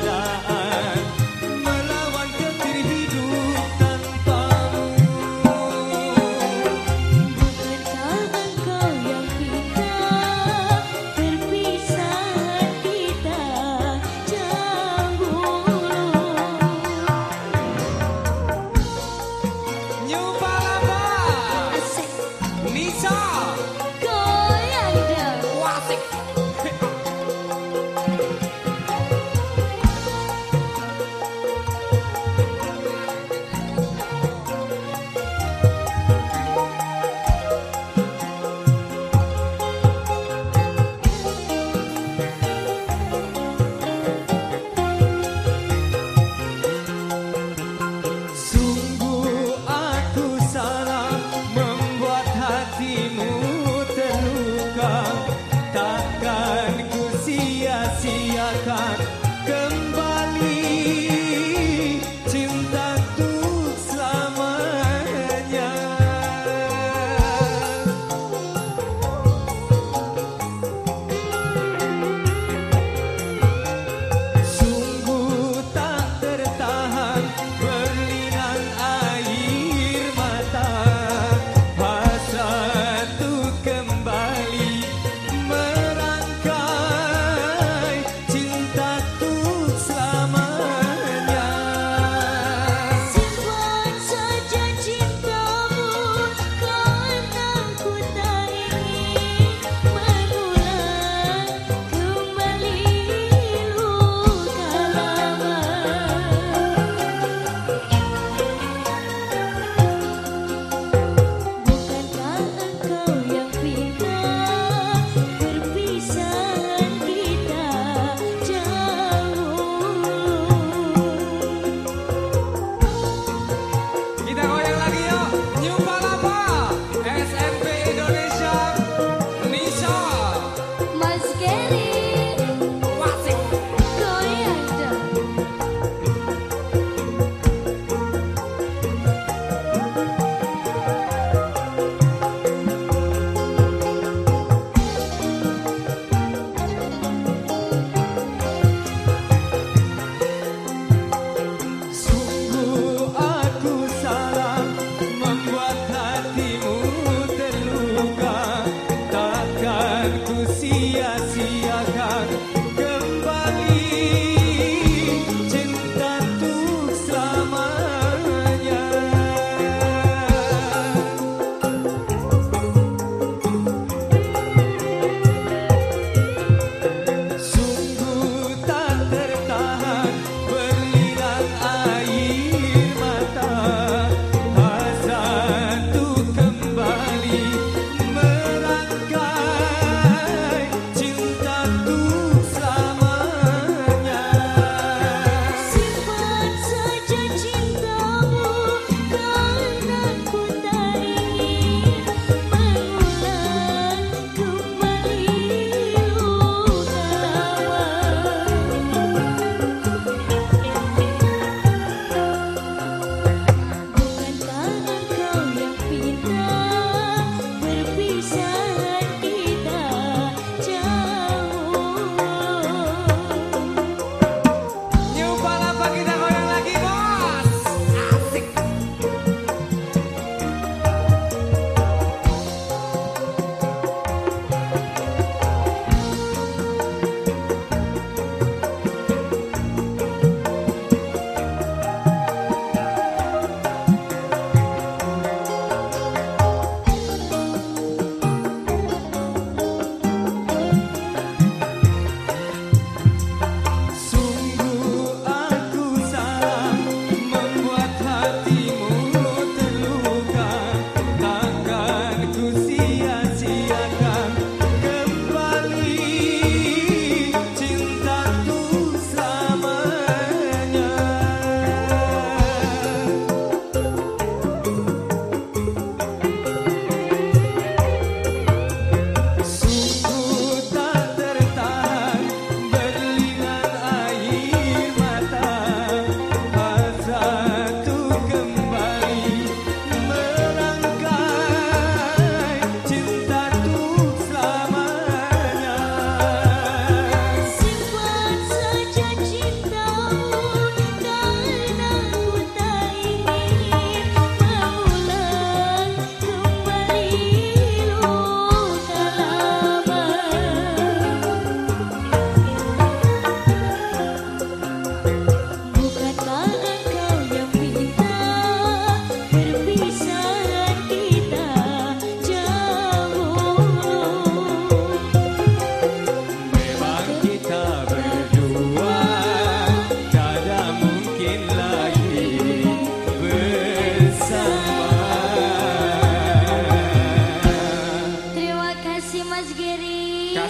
Father.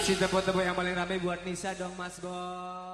Kasih tepuk-tepuk yang paling ramai buat Nisa dong Mas Bos.